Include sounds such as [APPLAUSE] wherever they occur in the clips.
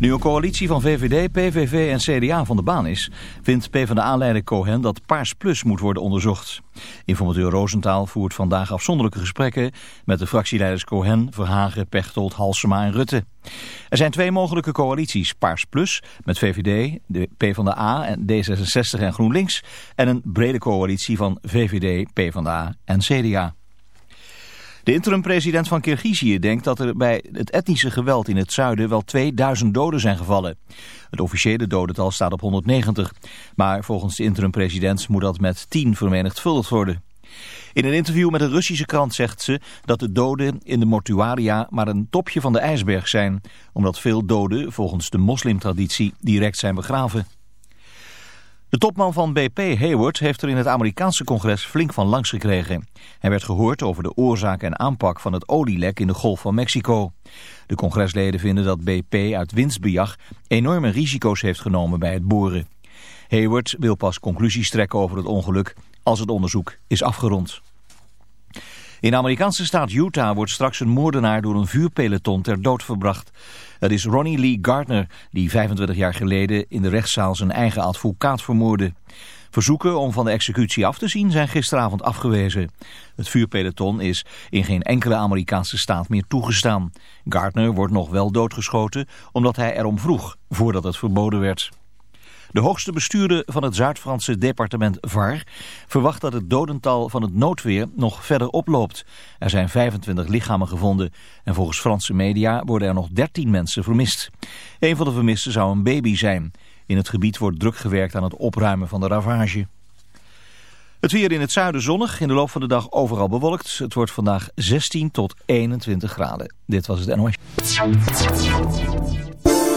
Nu een coalitie van VVD, PVV en CDA van de baan is, vindt PvdA-leider Cohen dat Paars Plus moet worden onderzocht. Informateur Roosentaal voert vandaag afzonderlijke gesprekken met de fractieleiders Cohen, Verhagen, Pechtold, Halsema en Rutte. Er zijn twee mogelijke coalities, Paars Plus met VVD, de PvdA en D66 en GroenLinks en een brede coalitie van VVD, PvdA en CDA. De interim-president van Kirgizië denkt dat er bij het etnische geweld in het zuiden wel 2000 doden zijn gevallen. Het officiële dodental staat op 190, maar volgens de interim-president moet dat met 10 vermenigvuldigd worden. In een interview met een Russische krant zegt ze dat de doden in de mortuaria maar een topje van de ijsberg zijn, omdat veel doden volgens de moslimtraditie direct zijn begraven. De topman van BP, Hayward, heeft er in het Amerikaanse congres flink van langs gekregen. Hij werd gehoord over de oorzaak en aanpak van het olielek in de Golf van Mexico. De congresleden vinden dat BP uit winstbejag enorme risico's heeft genomen bij het boren. Hayward wil pas conclusies trekken over het ongeluk als het onderzoek is afgerond. In de Amerikaanse staat Utah wordt straks een moordenaar door een vuurpeloton ter dood verbracht. Het is Ronnie Lee Gardner die 25 jaar geleden in de rechtszaal zijn eigen advocaat vermoordde. Verzoeken om van de executie af te zien zijn gisteravond afgewezen. Het vuurpeloton is in geen enkele Amerikaanse staat meer toegestaan. Gardner wordt nog wel doodgeschoten omdat hij erom vroeg voordat het verboden werd. De hoogste bestuurder van het Zuid-Franse departement VAR verwacht dat het dodental van het noodweer nog verder oploopt. Er zijn 25 lichamen gevonden en volgens Franse media worden er nog 13 mensen vermist. Een van de vermisten zou een baby zijn. In het gebied wordt druk gewerkt aan het opruimen van de ravage. Het weer in het zuiden zonnig, in de loop van de dag overal bewolkt. Het wordt vandaag 16 tot 21 graden. Dit was het NOS.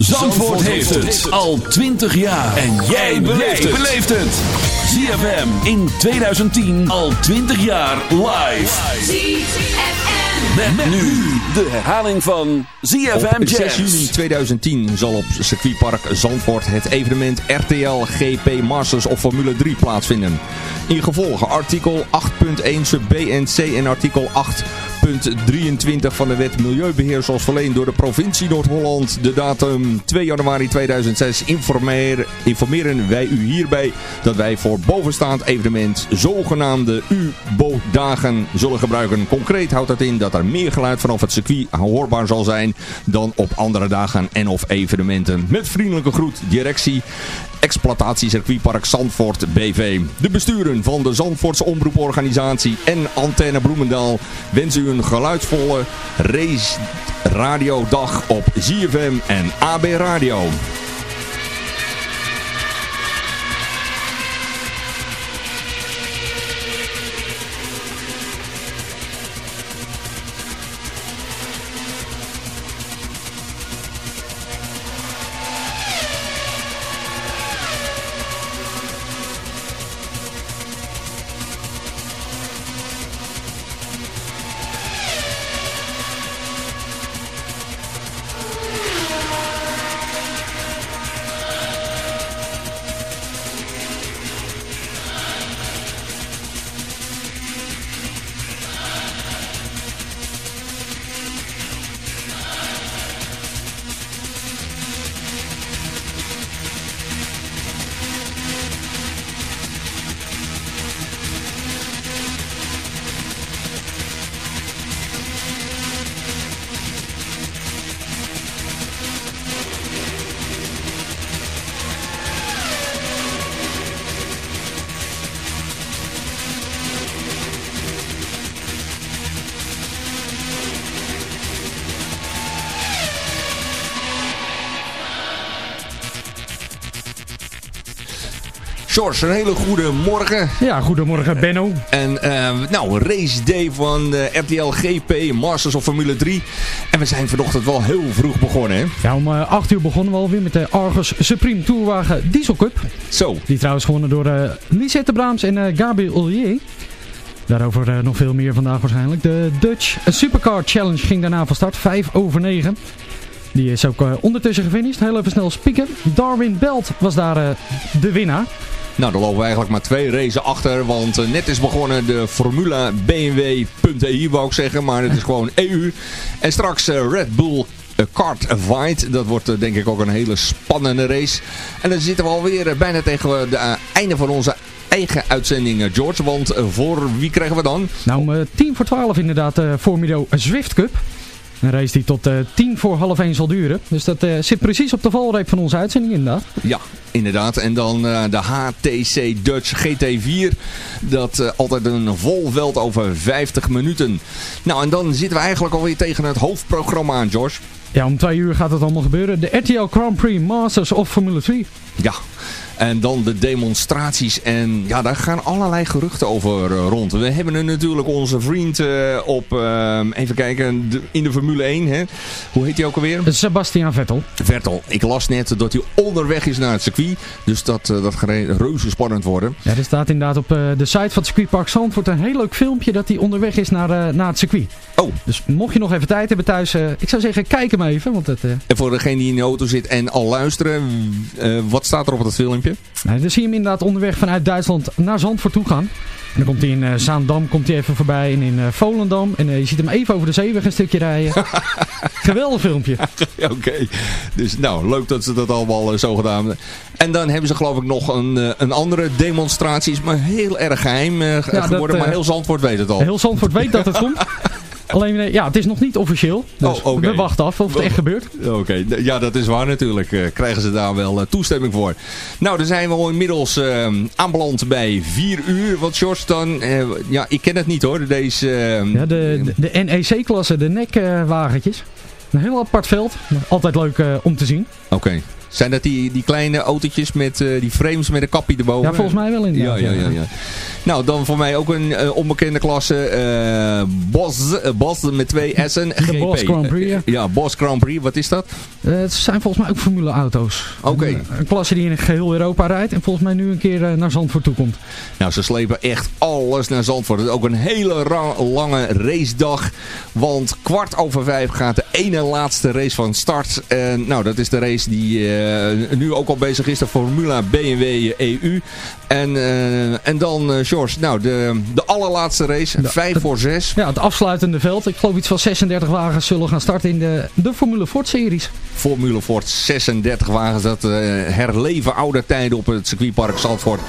Zandvoort heeft het al 20 jaar. En jij beleeft het. ZFM in 2010 al 20 jaar live. ZFM. Met, nu de herhaling van ZFM Op 6 Jazz. juni 2010 zal op circuitpark Zandvoort het evenement RTL GP Masters of Formule 3 plaatsvinden. In gevolge artikel 8.1 sub B en C en artikel 8.23 van de wet Milieubeheer zoals verleend door de provincie Noord-Holland. De datum 2 januari 2006 informeer, informeren wij u hierbij dat wij voor bovenstaand evenement zogenaamde U-bootdagen zullen gebruiken. Concreet houdt dat in dat er meer geluid vanaf het circuit hoorbaar zal zijn dan op andere dagen en of evenementen. Met vriendelijke groet, directie Exploitatiecircuitpark Zandvoort BV. De besturen van de Zandvoortse Omroeporganisatie en Antenne Bloemendaal wensen u een geluidsvolle race radiodag op ZFM en AB Radio. George, een hele goede morgen. Ja, goedemorgen Benno. En eh, nou, race day van eh, RTL GP, Masters of Formule 3. En we zijn vanochtend wel heel vroeg begonnen, hè? Ja, om eh, 8 uur begonnen we alweer met de Argus Supreme Tourwagen Diesel Cup. Zo, Die trouwens gewonnen door eh Lisette Braams en eh, Gabriel Ollier. Daarover eh, nog veel meer vandaag waarschijnlijk. De Dutch Supercar Challenge ging daarna van start, 5 over 9. Die is ook eh, ondertussen gefinished. Heel even snel spieken. Darwin Belt was daar eh, de winnaar. nou dan lopen we eigenlijk maar twee races achter. Want eh, net is begonnen de Formula BMW.eu, wou ik zeggen. Maar het is gewoon [LAUGHS] EU. En straks Red Bull Kart Fight. Dat wordt denk ik ook een hele spannende race. En dan zitten we alweer bijna tegen het einde van onze eigen uitzending, George. Want voor wie krijgen we dan? Nou, om 10 voor 12 inderdaad de Formido Zwift Cup. Een race die tot eh 10 voor half 1 zal duren. Dus dat eh, zit precies op de valreep van onze uitzending inderdaad. Ja, inderdaad. En dan eh, de HTC Dutch GT4. Dat altijd een vol veld over 50 minuten. Nou, en dan zitten we eigenlijk alweer tegen het hoofdprogramma aan, George. Ja, om 2 uur gaat het allemaal gebeuren. De RTL Grand Prix Masters of Formule 3. Ja. En dan de demonstraties. En ja, daar gaan allerlei geruchten over eh, rond. We hebben er natuurlijk onze vriend eh, op, eh, even kijken, in de Formule 1. Hè? Hoe heet hij ook alweer? Sebastian Vettel. Vettel. Ik las net dat hij onderweg is naar het circuit. Dus dat, eh, dat gaat reuze spannend worden. Ja, er staat inderdaad op de site van het circuitpark Zandvoort een heel leuk filmpje dat hij onderweg is naar, naar het circuit. Oh, Dus mocht je nog even tijd hebben thuis, ik zou zeggen kijk hem even. Want het, en voor degene die in de auto zit en al luisteren, wat staat er op dat filmpje? Nou, dan zie je hem inderdaad onderweg vanuit Duitsland naar Zandvoort toe gaan. En dan komt hij in eh, Zaandam komt hij even voorbij en in eh, Volendam. En eh, je ziet hem even over de zeeweg een stukje rijden. [LAUGHS] Geweldig filmpje. [LAUGHS] Oké, dus nou, leuk dat ze dat allemaal zo gedaan hebben. En dan hebben ze geloof ik nog een, een andere demonstratie, is maar heel erg geheim eh, dat, geworden, maar heel Zandvoort weet het al. Heel Zandvoort weet dat het komt. [LAUGHS] Alleen, eh, ja, het is nog niet officieel. Dus Oh, we wachten af of het echt gebeurt. Oké, ja dat is waar natuurlijk. Eh, krijgen ze daar wel eh, toestemming voor. Nou, dan zijn we al inmiddels eh, aanbeland bij 4 uur. Wat George dan, ja ik ken het niet hoor, deze... eh, Ja, de, de, de NEC-klasse, de nekwagentjes. Een heel apart veld. Altijd leuk om te zien. Oké. Zijn dat die, die kleine autootjes met eh, die frames met een kapje erboven? Ja, volgens mij wel Ja, inderdaad. ja, ja, ja. Nou, dan voor mij ook een eh, onbekende klasse. eh Bos, Bos met twee S'en. GP. Boss Grand Prix, ja. Ja, Bos Grand Prix. Wat is dat? Het zijn volgens mij ook formuleauto's. Oké. Een, een klasse die in geheel Europa rijdt. En volgens mij nu een keer naar Zandvoort toe komt. Nou, ze slepen echt alles naar Zandvoort. Het is ook een hele lange racedag. Want kwart over vijf gaat de ene laatste race van start. En nou, dat is de race die nu ook al bezig is. De Formula BMW EU. En, eh, en dan, eh, George, nou, de, de allerlaatste race. Vijf voor zes. Ja, het afsluitende veld. Ik geloof iets van 36 wagens zullen gaan starten in de, de Formule Ford series. Formule Ford 36 wagens. Dat eh, herleven oude tijden op het circuitpark Zandvoort.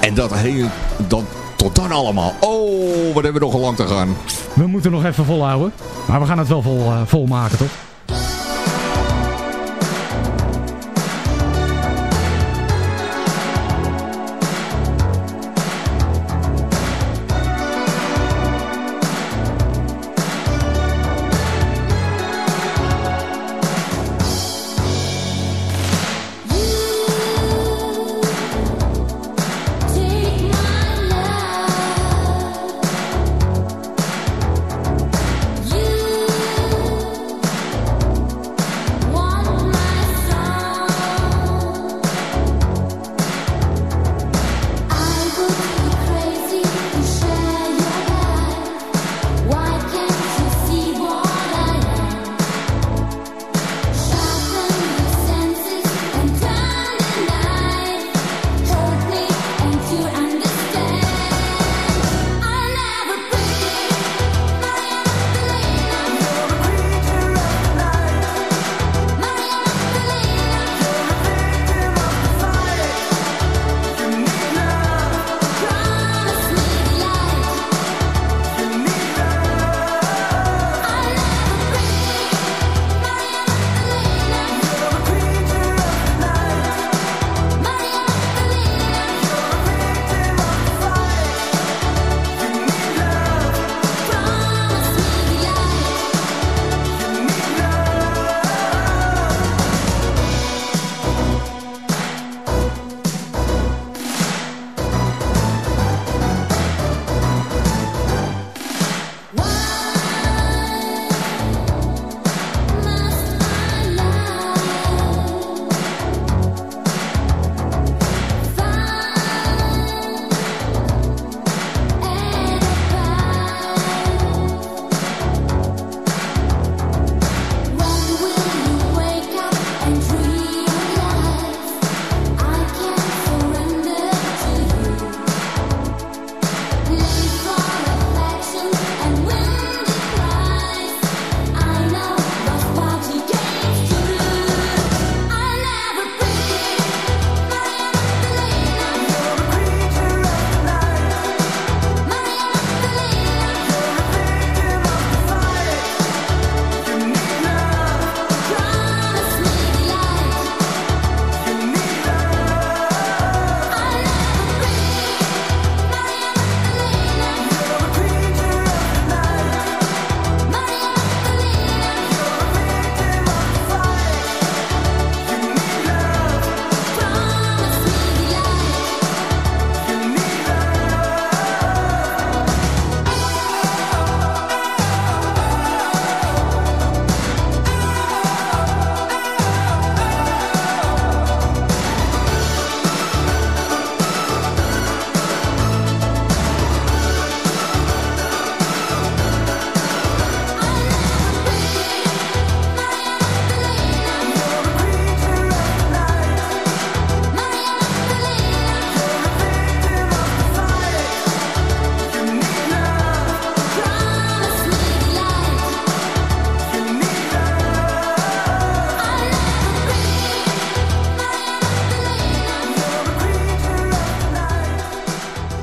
En dat heel... Dat, tot dan allemaal. Oh, wat hebben we nog lang te gaan. We moeten nog even volhouden. Maar we gaan het wel vol, eh, volmaken, toch?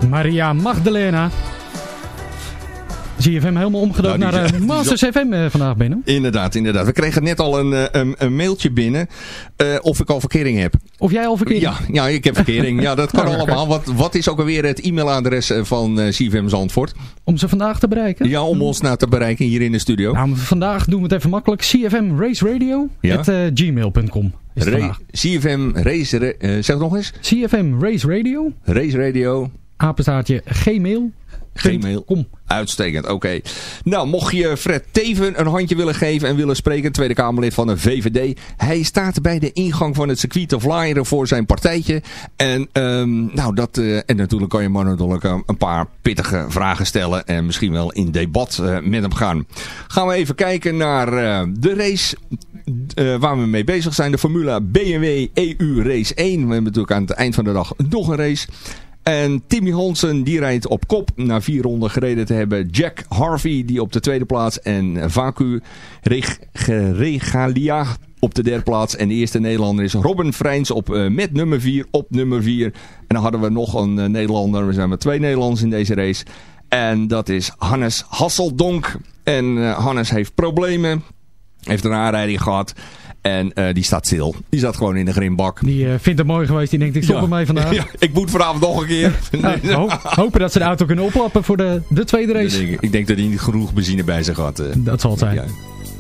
Maria Magdalena. Zie je hem helemaal omgedoopt Nou, naar uh, Masters FM eh, vandaag binnen. Inderdaad, inderdaad. We kregen net al een, eh, een, een mailtje binnen of ik al verkering heb. Of jij al verkeerd? Ja, ja, ik heb verkering. Ja, dat kan [LAUGHS] Oh, allemaal. Wat, wat is ook alweer het e-mailadres van CFM Zandvoort? Om ze vandaag te bereiken? Ja, om ons nou te bereiken hier in de studio. Nou, vandaag doen we het even makkelijk. CFM Race Radio. Ja. gmail.com. CFM Race, Ra- zeg het nog eens. CFM Race Radio. Race Radio. Apenstaartje gmail. Gmail. Kom. Uitstekend, oké. Nou, mocht je Fred Teven een handje willen geven en willen spreken, Tweede Kamerlid van de VVD. Hij staat bij de ingang van het circuit te flyeren voor zijn partijtje. En, ehm, nou, dat, eh, en natuurlijk kan je maar natuurlijk eh, een paar pittige vragen stellen en misschien wel in debat eh, met hem gaan. Gaan we even kijken naar de race waar we mee bezig zijn. De Formula BMW EU Race 1. We hebben natuurlijk aan het eind van de dag nog een race. En Timmy Hansen die rijdt op kop na vier ronden gereden te hebben. Jack Harvey die op de tweede plaats. En Vacu Reg Regalia op de derde plaats. En de eerste Nederlander is Robin Freins op, eh, met nummer 4 op nummer 4. En dan hadden we nog een eh, Nederlander. We zijn met twee Nederlanders in deze race. En dat is Hannes Hasseldonk. En eh, Hannes heeft problemen. Heeft een aanrijding gehad. En eh, die staat stil. Die zat gewoon in de grimbak. Die eh, vindt het mooi geweest. Die denkt, ik stop Ja. ermee vandaag. [LAUGHS] Ja, ik moet vanavond nog een keer. [LAUGHS] Nou, ho- hopen dat ze de auto kunnen oplappen voor de, de tweede race. denk ik. ik denk dat hij niet genoeg benzine bij zich had. eh. Dat zal het zijn. Ja.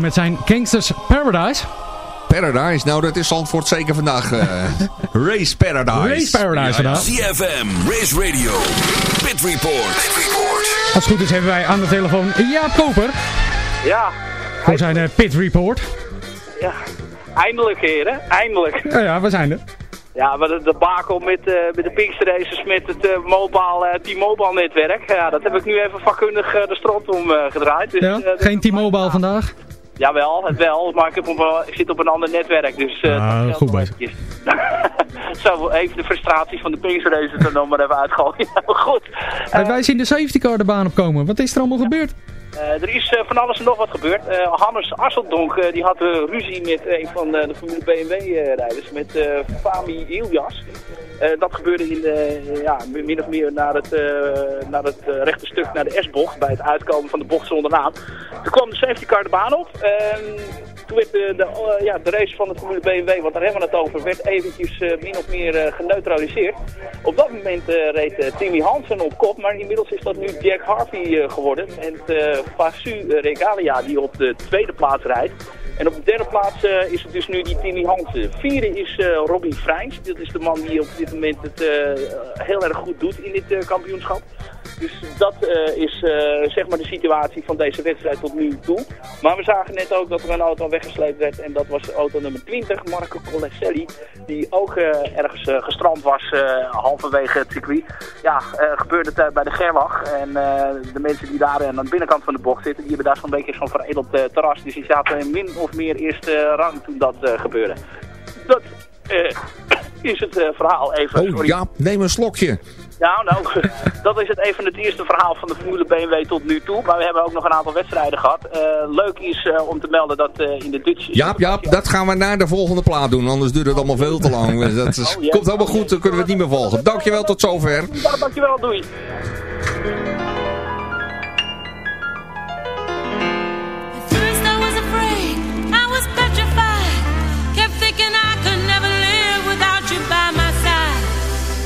Met zijn Gangsters Paradise. Paradise, nou dat is Zandvoort zeker vandaag. eh, [LAUGHS] Race Paradise. Race Paradise vandaag. ZFM, Race Radio, Pit Report. Pit Report. Als het goed is hebben wij aan de telefoon Jaap Koper. Ja, Voor zijn eh, Pit Report. ja. Eindelijk heren, eindelijk. Ja, ja, we zijn er. Ja, maar de, de bakel met, eh, met de Pinkster Races met het eh, mobile, eh, T-Mobile netwerk. Ja, dat heb ik nu even vakkundig de stront om eh, gedraaid. Dus, Ja, dat- geen T-Mobile vandaag. Jawel, het wel, maar ik, heb op, een- ik zit op een ander netwerk, dus... eh, Ah, goed bezig. [LAUGHS] Zo, even de frustraties van de Pinkster Races er nog maar even uitgooien. [LAUGHS] goed. Hey, wij zien de safety car de baan opkomen. Wat is er allemaal gebeurd? Eh, er is eh, van alles en nog wat gebeurd. Eh, Hannes Asseldonk die had ruzie met een van de Formule BMW-rijders, met Fami Iljas. Dat gebeurde in ja, min of meer naar het, naar het rechte stuk, naar de S-bocht, bij het uitkomen van de bocht zonder naam. Toen kwam de safety car de baan op. En toen werd de, de, eh, ja, de race van de Formule BMW, want daar hebben we het over, werd eventjes eh, min of meer eh, geneutraliseerd. Op dat moment eh, reed eh, Timmy Hansen op kop, maar inmiddels is dat nu Jack Harvey eh, geworden. En uh, Vasu Regalia die op de tweede plaats rijdt. En op de derde plaats eh, is het dus nu die Timmy Hansen. Vierde is eh Robbie Freins. Dat is de man die op dit moment het eh, heel erg goed doet in dit eh, kampioenschap. Dus dat eh, is eh, zeg maar de situatie van deze wedstrijd tot nu toe. Maar we zagen net ook dat er een auto weggesleept werd. En dat was auto nummer 20, Marco Coleselli. Die ook eh, ergens gestrand was halverwege het circuit. Ja, gebeurde het bij de Gerlach. En de mensen die daar aan de binnenkant van de bocht zitten, die hebben daar zo'n beetje zo'n veredeld terras. Dus die zaten in min of meer eerste rang toen dat gebeurde. Dat [COUGHS] is het eh, verhaal even. Oh Sorry. Jaap, neem een slokje. Nou, nou, [LAUGHS] dat is het even het eerste verhaal van de Formule BMW tot nu toe. Maar we hebben ook nog een aantal wedstrijden gehad. Eh, leuk is eh, om te melden dat eh, in de Dutch... Jaap, Jaap, dat gaan we naar de volgende plaat doen. Anders duurt het allemaal veel te lang. [LAUGHS] Dat is- Oh, ja. komt helemaal goed, dan kunnen we het niet meer volgen. Dankjewel, tot zover. Ja, dankjewel, doei.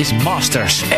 is Masters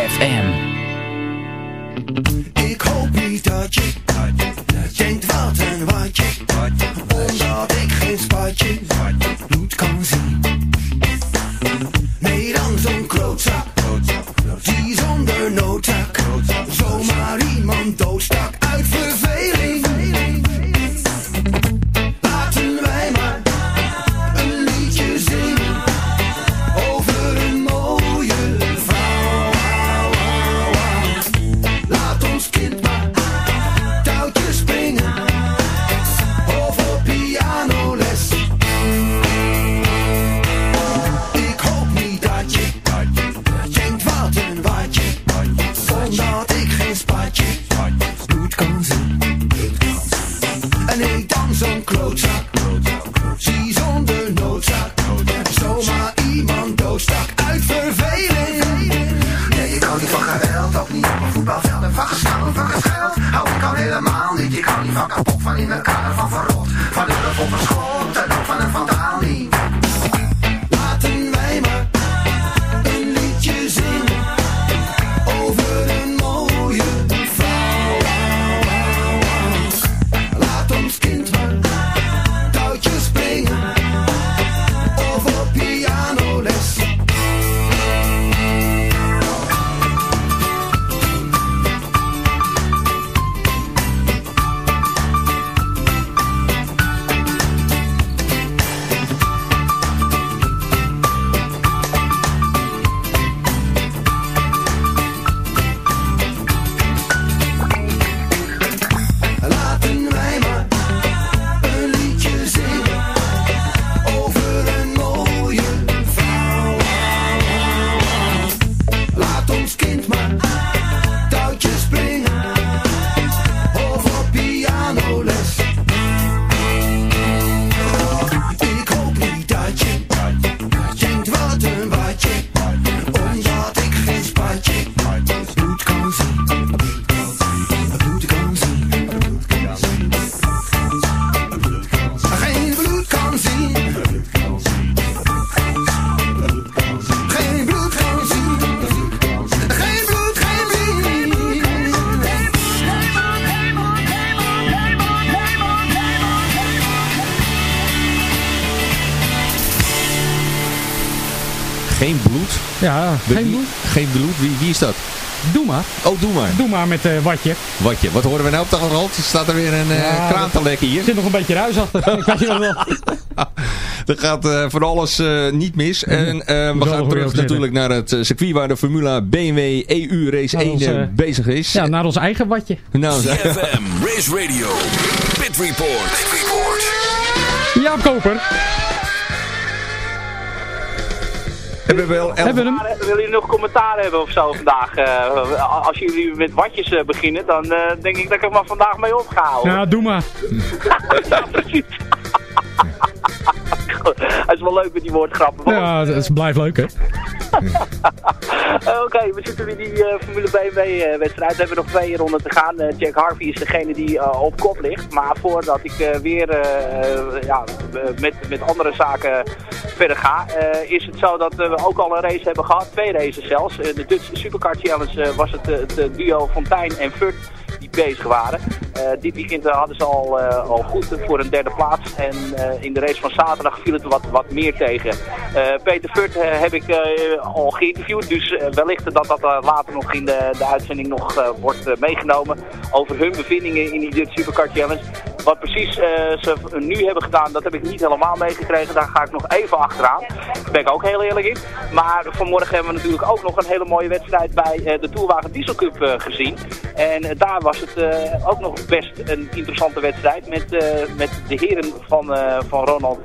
Ja, De- geen bloed. Geen bloed? Wie, wie is dat? Doe maar. Oh, doe maar. Doe maar met eh watje. Watje, wat horen we nou op de achtergrond? Staat er weer een eh Ja, kraan te lekken hier? Er zit nog een beetje ruis achter. [LAUGHS] Ik weet wat wel. [LAUGHS] Er gaat eh van alles eh, niet mis. En eh, Moet we gaan terug natuurlijk naar het circuit waar de Formula BMW EU Race Naar 1 ons, eh, eh, bezig is. Ja, naar ons eigen watje. Nou, [LAUGHS] CFM, Race Radio, Pit Report. Pit Report. Jaap Koper. Hebben we wel elf... Hebben we hem? Willen jullie nog commentaar hebben of zo vandaag? Eh, als jullie met watjes eh, beginnen, dan eh, denk ik dat ik er maar vandaag mee op ga houden. Ja, doe maar. [LAUGHS] ja, precies. [LAUGHS] Het is wel leuk met die woordgrappen. want- Ja, het, het blijft leuk hè. [LAUGHS] Eh, Oké, we zitten in die eh, Formule BMW-wedstrijd. we hebben nog twee ronden te gaan. Eh, Jack Harvey is degene die eh, op kop ligt. Maar voordat ik eh, weer eh, eh, ja, eh, met, met andere zaken verder ga, eh, is het zo dat eh, we ook al een race hebben gehad. Twee races zelfs. Eh, de Dutch Supercar Challenge eh, was het, eh, het eh, duo Fontijn en Furt die bezig waren. Eh, dit weekend eh, hadden ze al, eh, al goed voor een derde plaats. En in de race van zaterdag viel het wat, wat meer tegen. Peter Furt heb ik al geïnterviewd. Dus wellicht dat dat later nog in de, de uitzending nog wordt meegenomen. Over hun bevindingen in die Dutch Supercar Challenge. Wat precies ze nu hebben gedaan, dat heb ik niet helemaal meegekregen. Daar ga ik nog even achteraan. Daar ben ik ook heel eerlijk in. Maar vanmorgen hebben we natuurlijk ook nog een hele mooie wedstrijd bij de Tourwagen Diesel Cup gezien. En daar was het eh, ook nog best een interessante wedstrijd. Met, eh, met de heren van, eh, van Ronald,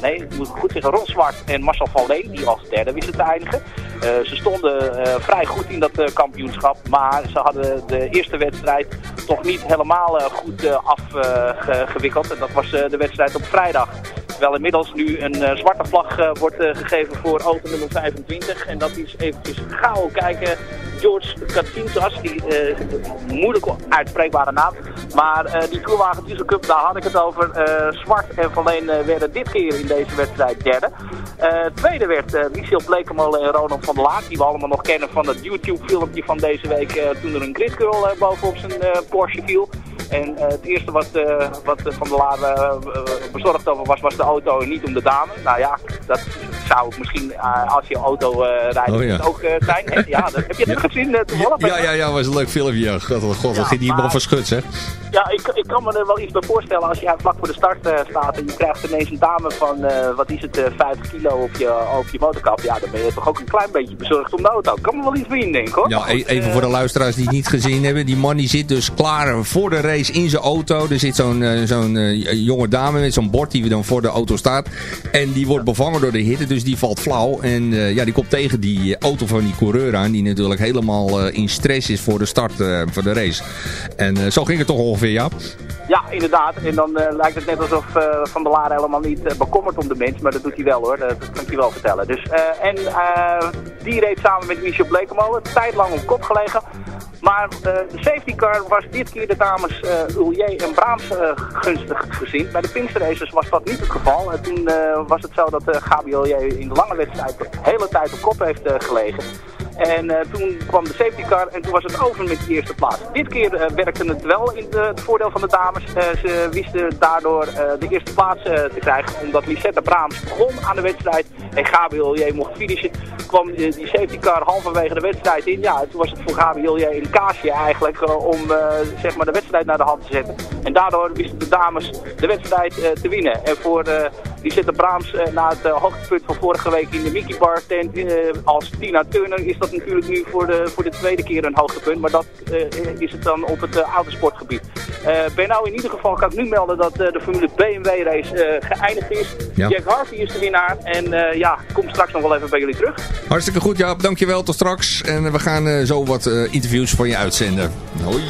nee, ik moet goed zeggen, Ron Zwart en Marcel van Leen. Die als derde wisten te eindigen. Ze stonden vrij goed in dat kampioenschap. Maar ze hadden de eerste wedstrijd toch niet helemaal goed afgewikkeld. en dat was de wedstrijd op vrijdag. Terwijl inmiddels nu een zwarte vlag wordt gegeven voor auto nummer 25. En dat is eventjes gauw kijken. George Katsintas, die moeilijk uitspreekbare naam. Maar die Tourwagen Diesel Cup, daar had ik het over. Zwart en Van Leen werden dit keer in deze wedstrijd derde. tweede werd Michel Blekemolen en Ronald van der Laak. Die we allemaal nog kennen van het YouTube filmpje van deze week. toen er een gridcurl bovenop zijn Porsche viel. En het eerste wat, wat Van der Laar bezorgd over was, was de auto en niet om de dame. Nou ja, dat zou misschien als je auto rijdt oh, ja. ook zijn. ja, dat, heb je het ja. gezien toevallig? Ja, ja, ja, was een leuk filmpje. Ja. God, dat ging die iemand van schut, hè? Ja, ik, ik kan me er wel iets bij voorstellen als je vlak voor de start staat en je krijgt ineens een dame van, wat is het, 50 kilo op je, op je motorkap. Ja, dan ben je toch ook een klein beetje bezorgd om de auto. Ik kan me wel iets bij denken, hoor. Ja, e- even voor de luisteraars die het niet gezien hebben. Die man die zit dus klaar voor de race in zijn auto. Er zit zo'n zo'n jonge dame met zo'n bord die dan voor de auto staat. En die wordt bevangen door de hitte, dus die valt flauw. En uh, ja, die komt tegen die auto van die coureur aan, die natuurlijk helemaal in stress is voor de start van de race. En zo ging het toch ongeveer, ja? Ja, inderdaad. En dan lijkt het net alsof Van der Laar helemaal niet bekommert om de mens, maar dat doet hij wel hoor, dat, dat kan ik je wel vertellen. Dus, en die reed samen met Michel Blekemolen, tijdlang op kop gelegen. Maar uh, de safety car was dit keer de dames uh, en Braams uh, gunstig gezien. Bij de Pinkster was dat niet het geval. toen was het zo dat Gabi Ullier in de lange wedstrijd de hele tijd op kop heeft gelegen. En uh, toen kwam de safety car en toen was het over met de eerste plaats. Dit keer uh, werkte het wel in het voordeel van de dames. Uh, ze wisten daardoor de eerste plaats te krijgen. Omdat Lisette Braams begon aan de wedstrijd en Gabriel J. mocht finishen. kwam die, die safety car halverwege de wedstrijd in. Ja, toen was het voor Gabriel J. een kaasje eigenlijk om zeg maar de wedstrijd naar de hand te zetten. En daardoor wisten de dames de wedstrijd te winnen. En voor Lisette Braams na het hoogtepunt van vorige week in de Mickey Bar tent als Tina Turner is dat natuurlijk nu voor de, voor de tweede keer een hoogtepunt. Maar dat uh, is het dan op het autosportgebied. Uh, ben nou in ieder geval kan ik nu melden dat de Formule BMW race geëindigd is. Jack Harvey is de winnaar. En ja, kom straks nog wel even bij jullie terug. Hartstikke goed, Jaap. Dankjewel. Tot straks. En we gaan zo wat interviews van je uitzenden. Hoi.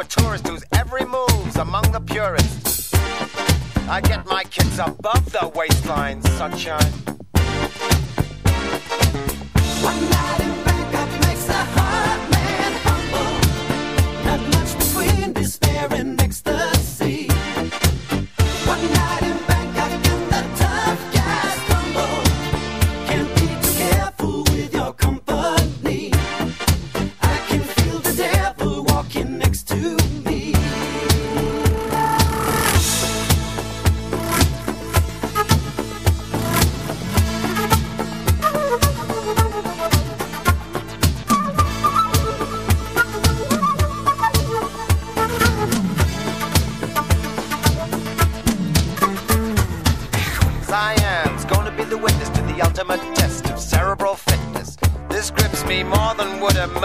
A tourist whose every move's among the purists. I get my kids above the waistline, sunshine. One night in Bangkok makes man humble. Not much between and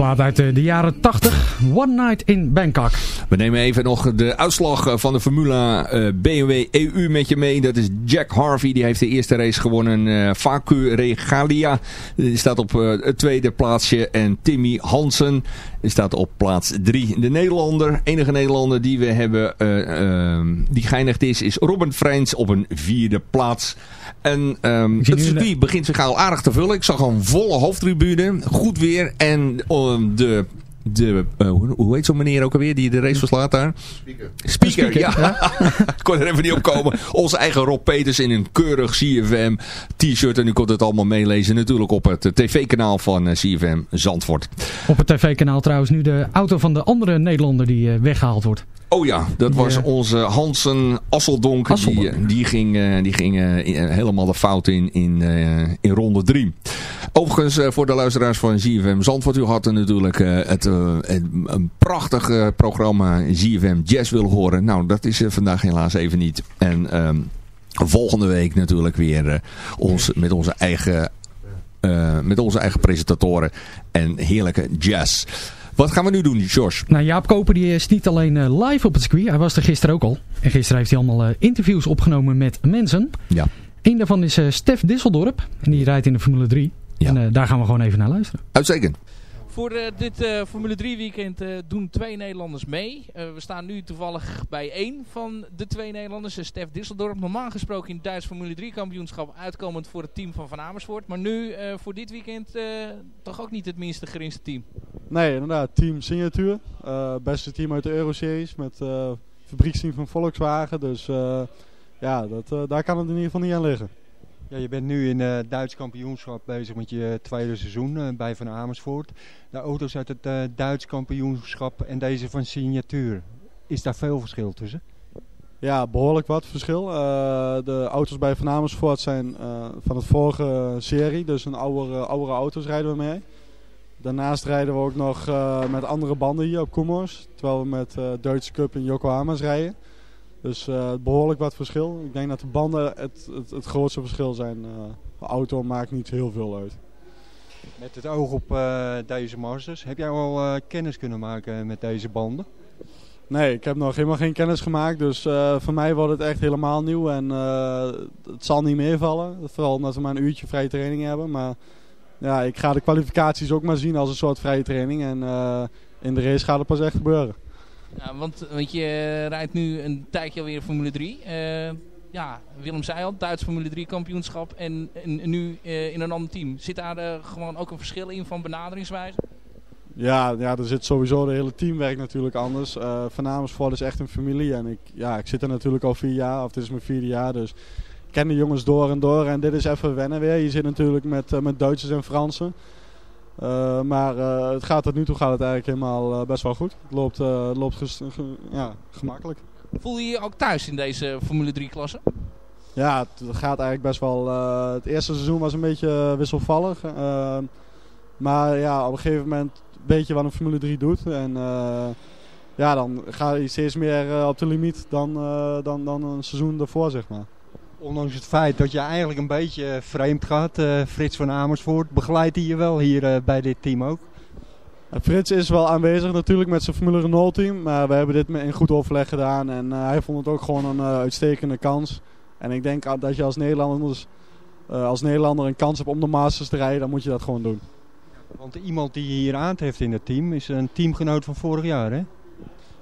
plaat uit eh, de jaren 80. One Night in Bangkok. We nemen even nog de uitslag eh, van de Formula eh, BMW EU met je mee. Dat is Jack Harvey. Die heeft de eerste race gewonnen. Vacu Regalia die staat op eh, het tweede plaatsje. En Timmy Hansen die staat op plaats drie. De Nederlander, enige Nederlander die we hebben eh, ehm, die geëindigd is, is Robin Freins op een vierde plaats. En zie het circuit begint zich al aardig te vullen. Ik zag een volle hoofdtribune. Goed weer. En de... De, eh, hoe, hoe heet zo'n meneer ook alweer die de race verslaat daar? Speaker. Speaker, Speaker, ja. [LAUGHS] Ik kon er even niet op komen. Onze eigen Rob Peters in een keurig CFM t-shirt. En u kunt het allemaal meelezen natuurlijk op het tv-kanaal van eh, CFM Zandvoort. Op het tv-kanaal trouwens nu de auto van de andere Nederlander die eh, weggehaald wordt. Oh ja, dat was Ja. onze Hansen Asseldonk. Asseldonk. Die, die ging, eh, die ging eh, helemaal de fout in in, eh, in ronde drie. Overigens, eh, voor de luisteraars van ZFM Zandvoort. U had natuurlijk eh, het, eh, het- een prachtig eh, programma ZFM Jazz willen horen. Nou, dat is vandaag helaas even niet. En ehm, volgende week natuurlijk weer eh, ons, met onze eigen... eh, met onze eigen presentatoren en heerlijke jazz. Wat gaan we nu doen, George? Nou, Jaap Koper die is niet alleen eh, live op het circuit. Hij was er gisteren ook al. En gisteren heeft hij allemaal eh, interviews opgenomen met mensen. Ja. Eén daarvan is eh, Stef Disseldorp. En die rijdt in de Formule 3. En eh, daar gaan we gewoon even naar luisteren. Uitstekend. Voor dit eh, Formule 3 weekend eh, doen twee Nederlanders mee. Eh, we staan nu toevallig bij één van de twee Nederlanders, Stef Disseldorp. Normaal gesproken in het Duits Formule 3 kampioenschap uitkomend voor het team van Van Amersfoort. Maar nu eh, voor dit weekend eh, toch ook niet het minste gerinste team. Nee, inderdaad. Team Signature. Eh, beste team uit de Euroseries met eh fabrieksteam van Volkswagen. Dus eh, ja, dat, daar kan het in ieder geval niet aan liggen. Ja, je bent nu in het Duits kampioenschap bezig met je tweede seizoen bij Van Amersfoort. De auto's uit het eh, Duits kampioenschap en deze van Signatuur. Is daar veel verschil tussen? Ja, behoorlijk wat verschil. De auto's bij Van Amersfoort zijn van het vorige serie. Dus een oudere, oudere auto's rijden we mee. Daarnaast rijden we ook nog eh, met andere banden hier op Koemers. Terwijl we met eh Duitse Cup in Yokohama's rijden. Dus eh, behoorlijk wat verschil. Ik denk dat de banden het, het, het grootste verschil zijn. De auto maakt niet heel veel uit. Met het oog op deze Masters. Heb jij al kennis kunnen maken met deze banden? Nee, ik heb nog helemaal geen kennis gemaakt. Dus voor mij wordt het echt helemaal nieuw. En het zal niet meevallen. Vooral omdat we maar een uurtje vrije training hebben. Maar ja, ik ga de kwalificaties ook maar zien als een soort vrije training. En eh, in de race gaat het pas echt gebeuren. Ja, want, want je rijdt nu een tijdje alweer Formule 3. Eh, ja, Willem zei al, Duits Formule 3 kampioenschap en, en nu eh, in een ander team. Zit daar gewoon ook een verschil in van benaderingswijze? Ja, ja, er zit sowieso de hele teamwerk natuurlijk anders. Uh, Van Amersfoort is echt een familie en ik, ja, ik zit er natuurlijk al vier jaar, of dit is mijn vierde jaar, dus ken de jongens door en door. En dit is even wennen weer. Je zit natuurlijk met, uh, met Duitsers en Fransen. Uh, maar het gaat tot nu toe gaat het eigenlijk helemaal best wel goed. Het loopt, loopt ja, gemakkelijk. Voel je je ook thuis in deze Formule 3 klasse? Ja, het gaat eigenlijk best wel. het eerste seizoen was een beetje wisselvallig. maar ja, op een gegeven moment weet je wat een Formule 3 doet. En ja, dan ga je steeds meer op de limiet dan, dan, dan een seizoen daarvoor, zeg maar. Ondanks het feit dat je eigenlijk een beetje vreemd gaat, Frits van Amersfoort, begeleidt hij je wel hier bij dit team ook? Frits is wel aanwezig natuurlijk met zijn Formule Renault team, maar we hebben dit in goed overleg gedaan en hij vond het ook gewoon een uitstekende kans. En ik denk dat je als Nederlander, als Nederlander een kans hebt om de Masters te rijden, dan moet je dat gewoon doen. Want iemand die je hier aantreft in het team is een teamgenoot van vorig jaar, hè?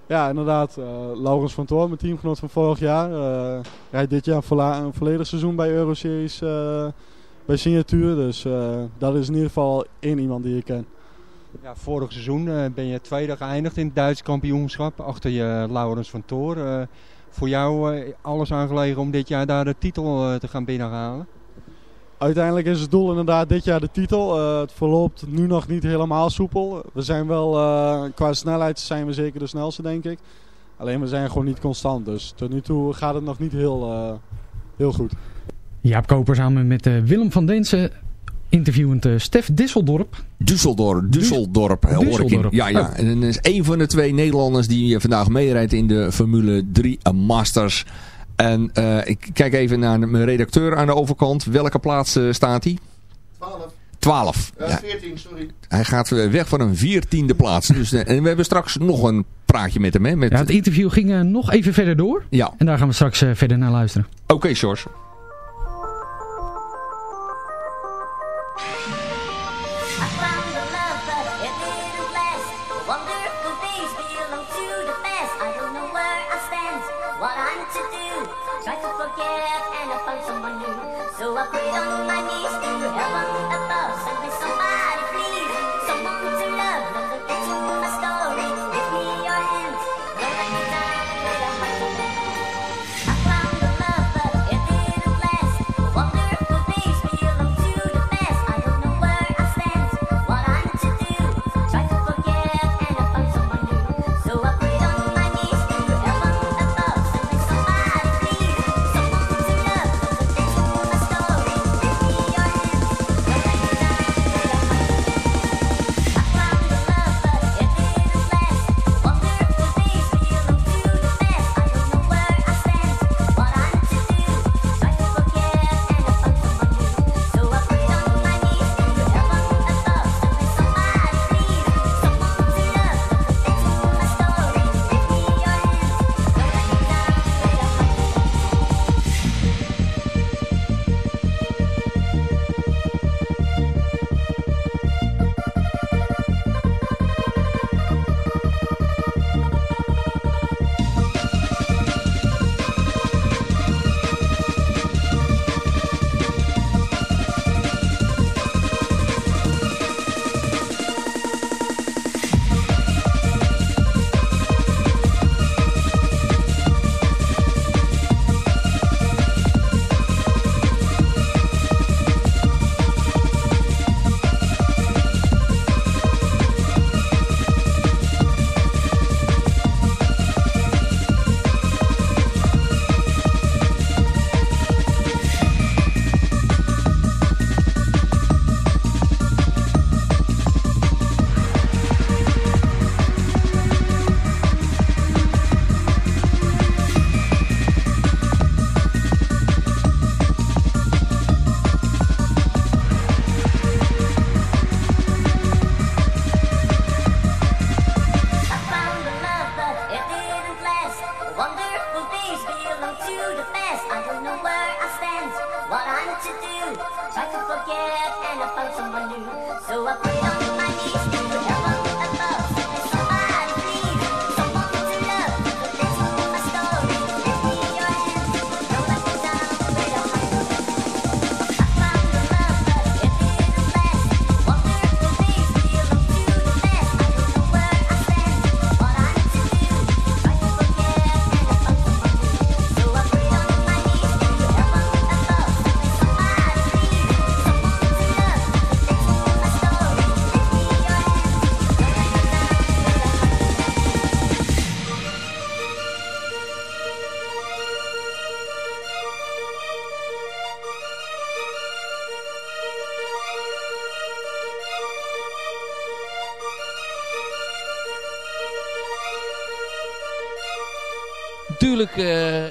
Ja, inderdaad. Uh, Laurens van Toor, mijn teamgenoot van vorig jaar. Rijdt dit jaar een, volledig seizoen bij Euroseries uh, bij Signatuur. Dus dat is in ieder geval één iemand die ik ken. Ja, vorig seizoen ben je tweede geëindigd in het Duits kampioenschap. Achter je Laurens van Toor. voor jou alles aangelegen om dit jaar daar de titel te gaan binnenhalen? Uiteindelijk is het doel inderdaad dit jaar de titel. Uh, het verloopt nu nog niet helemaal soepel. We zijn wel, uh, qua snelheid zijn we zeker de snelste denk ik. Alleen we zijn gewoon niet constant. Dus tot nu toe gaat het nog niet heel, uh, heel goed. Jaap Koper samen met Willem van Densen interviewend Stef Disseldorp. Düsseldorp, Düsseldorp, hoor ik in. Ja, ja. Oh. En dat is een van de twee Nederlanders die vandaag meerijdt in de Formule 3 Masters. En uh, ik kijk even naar mijn redacteur aan de overkant. Welke plaats uh, staat hij? 12. 12. Uh, ja. 14, sorry. Hij gaat weg van een veertiende plaats. Dus, uh, en we hebben straks nog een praatje met hem. Hè, met... Ja, het interview ging uh, nog even verder door. Ja. En daar gaan we straks uh, verder naar luisteren. Oké, okay, George.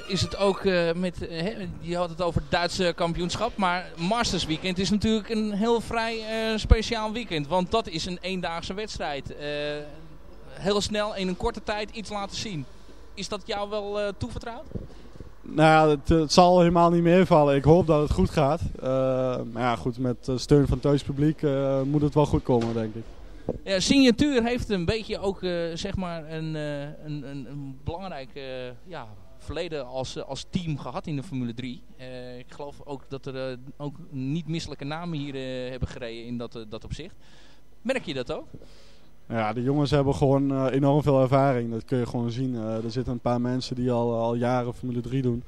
Is het ook eh, met, eh, hè, je had het over het Duitse kampioenschap, maar Masters Weekend is natuurlijk een heel vrij eh, speciaal weekend. Want dat is een eendaagse wedstrijd. Heel snel in een korte tijd iets laten zien. Is dat jou wel toevertrouwd? Nou ja, het, het zal helemaal niet meevallen. Ik hoop dat het goed gaat. Maar ja, goed, met steun van het thuispubliek moet het wel goed komen, denk ik. Ja, Signatuur heeft een beetje ook zeg maar een, eh, een, een, een belangrijk ja, verleden als, eh, als team gehad in de Formule 3. Eh, ik geloof ook dat er eh, ook niet misselijke namen hier hebben gereden in dat, dat opzicht. Merk je dat ook? Ja, de jongens hebben gewoon enorm veel ervaring. Dat kun je gewoon zien. Er zitten een paar mensen die al, al jaren Formule 3 doen.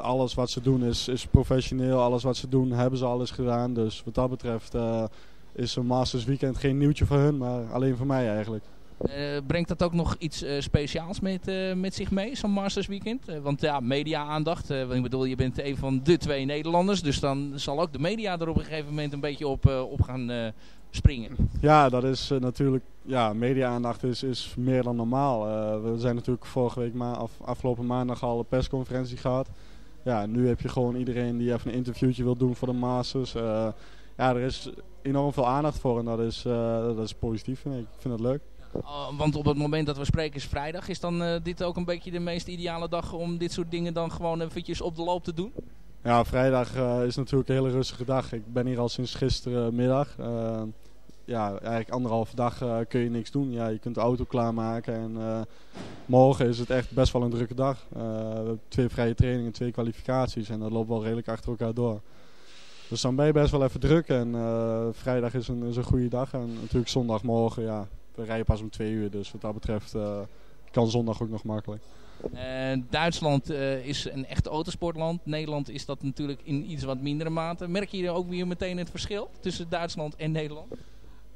Alles wat ze doen is, is professioneel. Alles wat ze doen hebben ze alles gedaan. Dus wat dat betreft is een Masters Weekend geen nieuwtje voor hun, maar alleen voor mij eigenlijk. Eh, brengt dat ook nog iets eh, speciaals met, eh, met zich mee, zo'n Masters Weekend? Want ja, media-aandacht. ik bedoel, je bent een van de twee Nederlanders. Dus dan zal ook de media er op een gegeven moment een beetje op, op gaan springen. Ja, dat is natuurlijk. Ja, media-aandacht is, is meer dan normaal. We zijn natuurlijk vorige week, ma af, afgelopen maandag al een persconferentie gehad. Ja, nu heb je gewoon iedereen die even een interviewtje wil doen voor de Masters. Ja, er is enorm veel aandacht voor en dat is, dat is positief. vind Ik Ik vind het leuk. Uh, want op het moment dat we spreken is vrijdag. Is dan eh, dit ook een beetje de meest ideale dag om dit soort dingen dan gewoon eventjes op de loop te doen? Ja, vrijdag eh, is natuurlijk een hele rustige dag. Ik ben hier al sinds gisterenmiddag. Eh ja, eigenlijk anderhalve dag kun je niks doen. Ja, je kunt de auto klaarmaken en morgen is het echt best wel een drukke dag. We hebben twee vrije trainingen, twee kwalificaties en dat loopt wel redelijk achter elkaar door. Dus dan ben je best wel even druk en vrijdag is een, is een goede dag. En natuurlijk zondagmorgen, ja, we rijden pas om twee uur. Dus wat dat betreft eh, kan zondag ook nog makkelijk. Eh, Duitsland eh, is een echt autosportland. Nederland is dat natuurlijk in iets wat mindere mate. Merk je ook weer meteen het verschil tussen Duitsland en Nederland?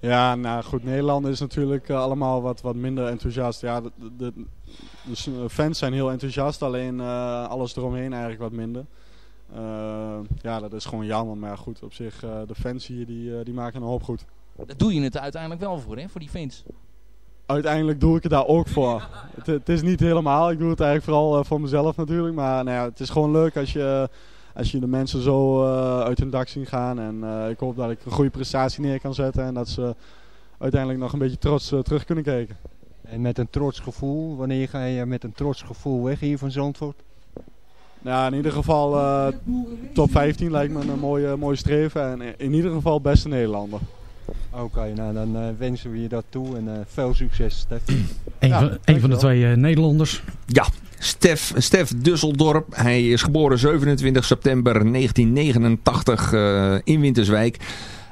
Ja, nou goed, Nederland is natuurlijk allemaal wat, wat minder enthousiast. Ja, de, de, de dus, fans zijn heel enthousiast, alleen alles eromheen eigenlijk wat minder. Ja, dat is gewoon jammer, maar goed, op zich, de fans hier, die, die maken een hoop goed. Daar doe je het uiteindelijk wel voor, hè? Voor die fans. Uiteindelijk doe ik het daar ook voor. Het, het is niet helemaal, ik doe het eigenlijk vooral eh, voor mezelf natuurlijk. Maar nou ja, het is gewoon leuk als je, als je de mensen zo eh, uit hun dak zien gaan. En eh, ik hoop dat ik een goede prestatie neer kan zetten en dat ze uiteindelijk nog een beetje trots terug kunnen kijken. En met een trots gevoel, wanneer ga je met een trots gevoel weg hier van Zandvoort? Nou, in ieder geval eh, top 15 lijkt me een mooie, mooie streven. En in ieder geval beste Nederlander. Oké, nou dan eh, wensen we je dat toe en eh, veel succes, Stef. Een, van, een van de twee eh, Nederlanders. Ja, Stef, Stef Dusseldorp. Hij is geboren 27 september 1989 eh, in Winterswijk.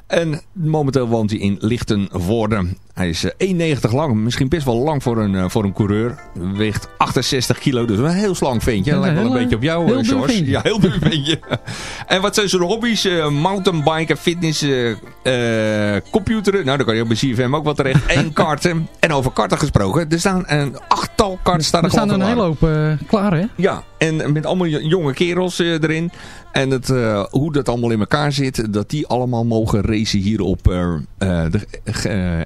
En momenteel woont hij in Lichtenvoorde. Hij is eh, 1,90 lang. Misschien best wel lang voor een, eh, voor een coureur. Weegt 68 kilo, dus een heel slank ventje. Een Lijkt wel een heel, beetje op jou, heel eh, George. Ja, heel dun ventje. [LAUGHS] en wat zijn zijn hobby's? Eh, mountainbiken, fitness, eh, eh, computeren. Nou, dan kan je op bij CFM ook wat terecht. En [LAUGHS] karten. En over karten gesproken. Er staan een karten staan er Er staan gewoon een hele hoop eh, klaar, hè? Ja, en met allemaal jo- jonge kerels eh, erin. En het, eh, hoe dat allemaal in elkaar zit, dat die allemaal mogen racen hier op de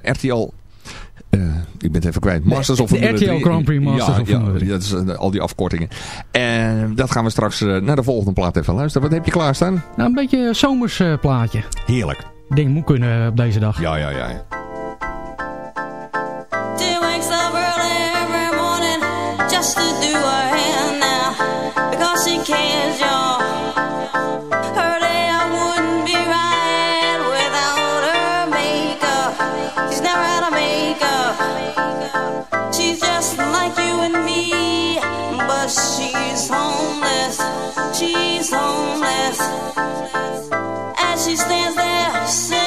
RTL. ik ben het even kwijt. Masters of de Formule RTL 3. Grand Prix Masters ja, of Formule ja, 3. dat is al die afkortingen. En dat gaan we straks naar de volgende plaat even luisteren. Wat heb je klaarstaan? Nou, een beetje zomers plaatje. Heerlijk. Ik denk moet kunnen op deze dag. Ja, ja, ja. as she stands there.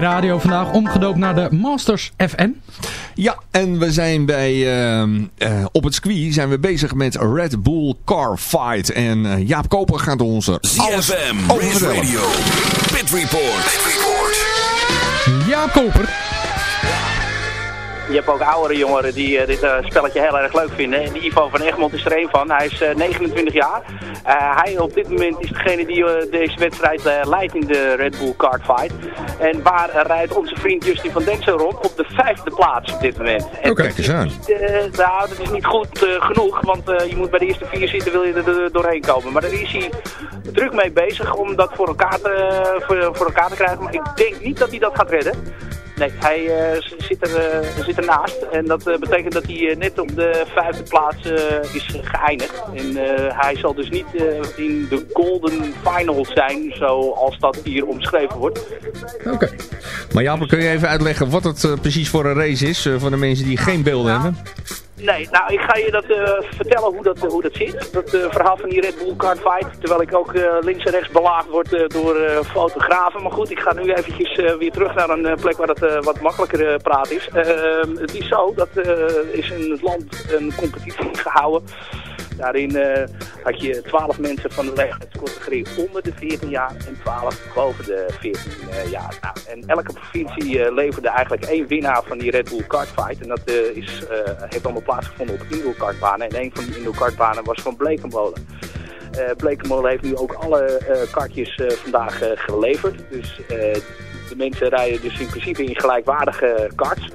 Radio vandaag omgedoopt naar de Masters FM. Ja, en we zijn bij, ehm, eh, op het circuit zijn we bezig met Red Bull Car Fight. En eh, Jaap Koper gaat ons er alles ZFM, over Race vertellen. Radio, Pit Report. Jaap Koper. Je hebt ook oudere jongeren die eh, dit spelletje heel erg leuk vinden. En die Ivo van Egmond is er een van. Hij is eh, 29 jaar. Eh, hij op dit moment is degene die deze wedstrijd eh, leidt in de Red Bull Kart Fight. En waar rijdt onze vriend Justin van Densen rond op de vijfde plaats op dit moment. En Oh, kijk eens aan. eh, nou, dat is niet goed eh, genoeg, want eh, je moet bij de eerste vier zitten, wil je er er doorheen komen. Maar daar is hij druk mee bezig om dat voor elkaar te, voor, voor elkaar te krijgen. Maar ik denk niet dat hij dat gaat redden. Nee, hij eh, zit, er, eh, zit ernaast. En dat eh, betekent dat hij net op de vijfde plaats is geëindigd. En eh, hij zal dus niet eh, in de golden final zijn, zoals dat hier omschreven wordt. Oké. Maar Jaap, kun je even uitleggen wat het precies voor een race is eh, voor de mensen die geen beelden hebben? Nee, nou ik ga je dat eh, vertellen hoe dat, eh, hoe dat zit. Dat eh, verhaal van die Red Bull Kart Fight. Terwijl ik ook links en rechts belaagd word door fotografen. Maar goed, ik ga nu eventjes weer terug naar een plek waar eh, wat makkelijker praat is. Ehm, het is zo, dat is in het land een competitie [LAUGHS] gehouden. Daarin eh, had je 12 mensen van de leeftijdscategorie onder de 14 jaar en 12 boven de 14 eh, jaar. Nou, en elke provincie eh, leverde eigenlijk één winnaar van die Red Bull Kart Fight. En dat is, heeft allemaal plaatsgevonden op indoor kartbanen. En een van die indoor kartbanen was van Blekenmolen. Eh Blekenmolen heeft nu ook alle kartjes vandaag geleverd. Dus de mensen rijden dus in principe in gelijkwaardige karts.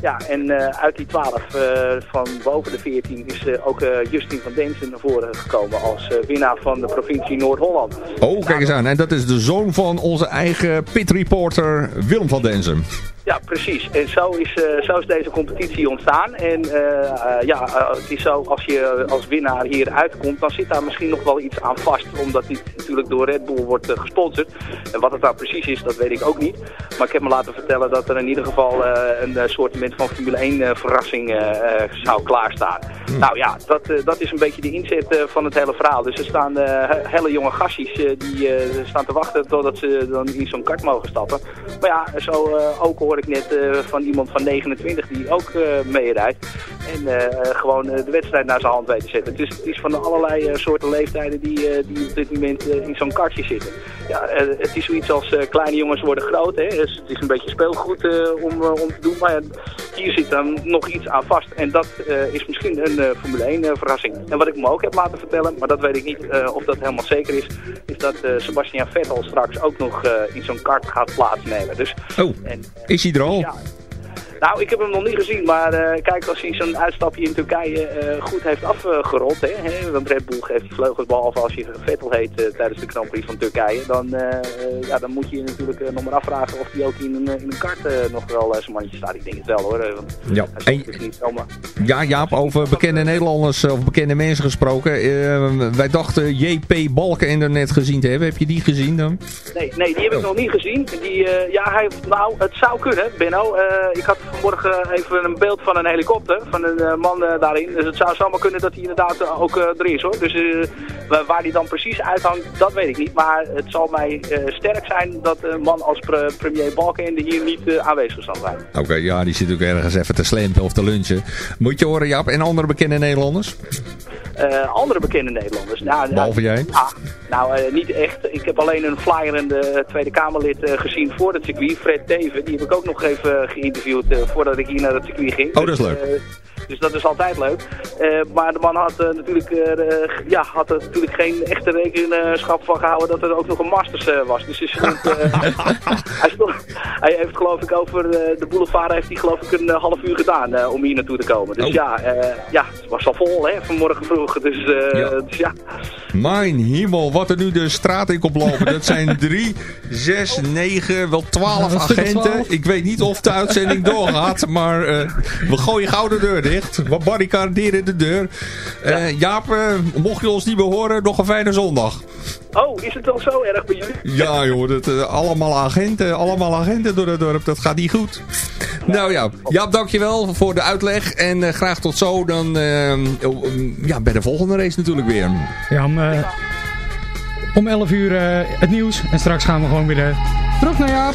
Ja, en eh, uit die 12 eh, van boven de 14 is eh, ook Justin van Densen naar voren gekomen als winnaar van de provincie Noord-Holland. Oh, kijk eens aan. En dat is de zoon van onze eigen pitreporter Willem van Denzen. Ja, precies. En zo is, eh, zo is deze competitie ontstaan. En eh, eh, ja, het is zo, als je als winnaar hier uitkomt, dan zit daar misschien nog wel iets aan vast. Omdat dit natuurlijk door Red Bull wordt gesponsord. En wat het nou precies is, dat weet ik ook niet. Maar ik heb me laten vertellen dat er in ieder geval een soort van Formule 1 eh, verrassing zou klaarstaan. Nou ja, dat, dat is een beetje de inzet van het hele verhaal. Dus er staan he- hele jonge gastjes die staan te wachten totdat ze dan in zo'n kart mogen stappen. Maar ja, zo ook hoor ik net eh, van iemand van 29 die ook eh meerijdt. En eh, gewoon de wedstrijd naar zijn hand weet te zetten. Dus het is van allerlei soorten leeftijden die, die op dit moment in zo'n kartje zitten. Ja, het is zoiets als kleine jongens worden groot. Hè? Dus het is een beetje speelgoed om, om te doen. Maar hier zit dan nog iets aan vast. En dat eh, is misschien een eh, Formule 1 eh, verrassing. En wat ik me ook heb laten vertellen, maar dat weet ik niet of dat helemaal zeker is, is dat Sebastian Vettel straks ook nog in zo'n kart gaat plaatsnemen. Dus Oh, is hij er al? ja. Nou, ik heb hem nog niet gezien, maar eh, kijk, als hij zo'n uitstapje in Turkije eh, goed heeft afgerond, hè, hè, want Red Bull geeft vleugels, behalve als je Vettel heet eh, tijdens de Grand Prix van Turkije, dan, ja, dan moet je je natuurlijk nog maar afvragen of hij ook in een, in een kart nog wel zijn mannetje staat. Ik denk het wel hoor, want Ja. is niet zomaar. Ja, Jaap, over bekende Nederlanders of bekende mensen gesproken. Wij dachten JP Balkenende net gezien te hebben. Heb je die gezien dan? Nee, nee, die heb ik nog niet gezien. Die, ja, hij, nou, het zou kunnen, Benno. Ik had vanmorgen even een beeld van een helikopter, van een eh, man eh, daarin. Dus het zou zomaar kunnen dat hij inderdaad eh, ook er is, hoor. Dus wa- waar hij dan precies uithangt, dat weet ik niet. Maar het zal mij sterk zijn dat een man als pre- premier Balkenende hier niet aanwezig zal zijn. Oké, ja, die zit ook ergens even te slempen of te lunchen. Moet je horen, Jaap. En andere bekende Nederlanders? Andere bekende Nederlanders. Nou, Behalve nou, jij? ah, nou, eh, niet echt. Ik heb alleen een flyer en de Tweede Kamerlid eh, gezien voor het circuit, Fred Teven. Die heb ik ook nog even geïnterviewd voordat ik hier naar het circuit ging. Oh, dat is Dus, leuk. eh, dus dat is altijd leuk. Eh, maar de man had, eh, natuurlijk, eh, ja, had er natuurlijk geen echte rekenschap van gehouden dat er ook nog een Masters eh, was. Dus is het, eh, [LAUGHS] hij, stond- hij heeft geloof ik over eh, de boulevard heeft hij geloof ik een half uur gedaan eh, om hier naartoe te komen. Dus Oh. ja, eh, ja, het was al vol hè, vanmorgen vroeg. Dus, eh, Ja. dus ja. Mijn hemel, wat er nu de straat in komt lopen. Dat zijn [LAUGHS] drie, zes, negen, wel twaalf agenten. Ik weet niet of de uitzending doorgaat, maar eh, we gooien gauw de deur dicht. We barricaderen de deur. Eh, Jaap, eh, mocht je ons niet meer horen, nog een fijne zondag. Oh, is het al zo erg bij jullie? Ja joh, dat, eh, allemaal agenten, allemaal agenten door het dorp, dat gaat niet goed. Nou ja, Jaap dankjewel voor de uitleg en eh, graag tot zo dan ja, bij de volgende race natuurlijk weer. Ja, om, eh, om 11 uur eh, het nieuws. En straks gaan we gewoon weer terug naar Jaap.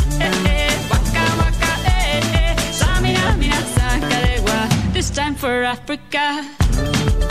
time for Africa.